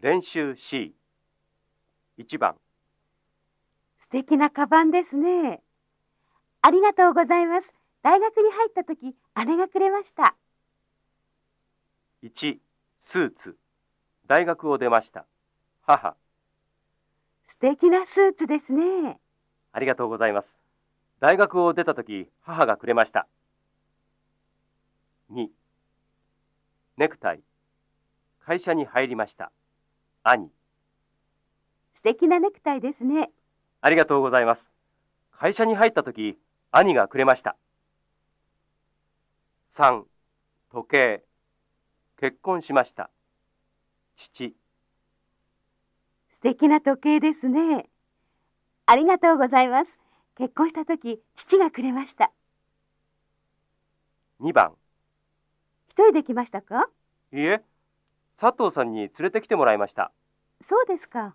練習 C 1番素敵なカバンですね。ありがとうございます。大学に入った時、姉がくれました。1スーツ大学を出ました母素敵なスーツですね。ありがとうございます大学を出た時母がくれました2ネクタイ会社に入りました兄。素敵なネクタイですね。ありがとうございます。会社に入った時兄がくれました。3時計。結婚しました。父。素敵な時計ですね。ありがとうございます。結婚した時、父がくれました。2番。一人で来ましたか？いいえ佐藤さんに連れてきてもらいました。そうですか。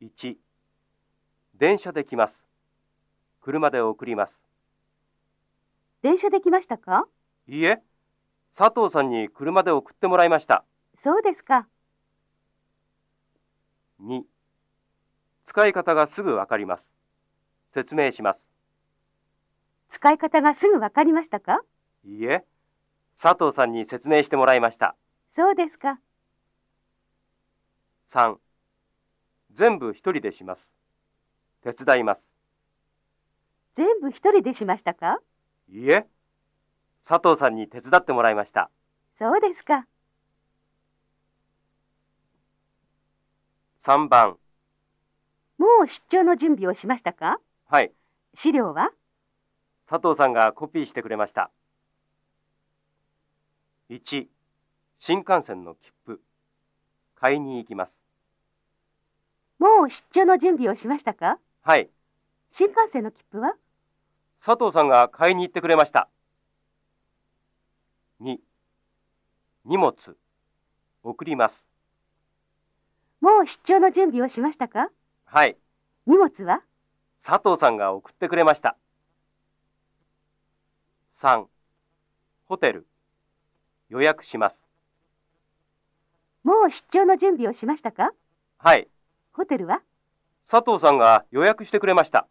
1電車で来ます。車で送ります。電車で来ましたか？いいえ佐藤さんに車で送ってもらいました。そうですか。2使い方がすぐわかります。説明します。使い方がすぐわかりましたか？いいえ佐藤さんに説明してもらいましたそうですか。3全部一人でします。手伝います。全部一人でしましたか。いいえ。佐藤さんに手伝ってもらいました。そうですか。3番。もう出張の準備をしましたか。はい。資料は。佐藤さんがコピーしてくれました。1新幹線の切符買いに行きます。もう出張の準備をしましたか？はい。新幹線の切符は？佐藤さんが買いに行ってくれました。2荷物送ります。もう出張の準備をしましたか？はい。荷物は？佐藤さんが送ってくれました。3ホテル予約しますもう出張の準備をしましたか？はい。ホテルは？佐藤さんが予約してくれました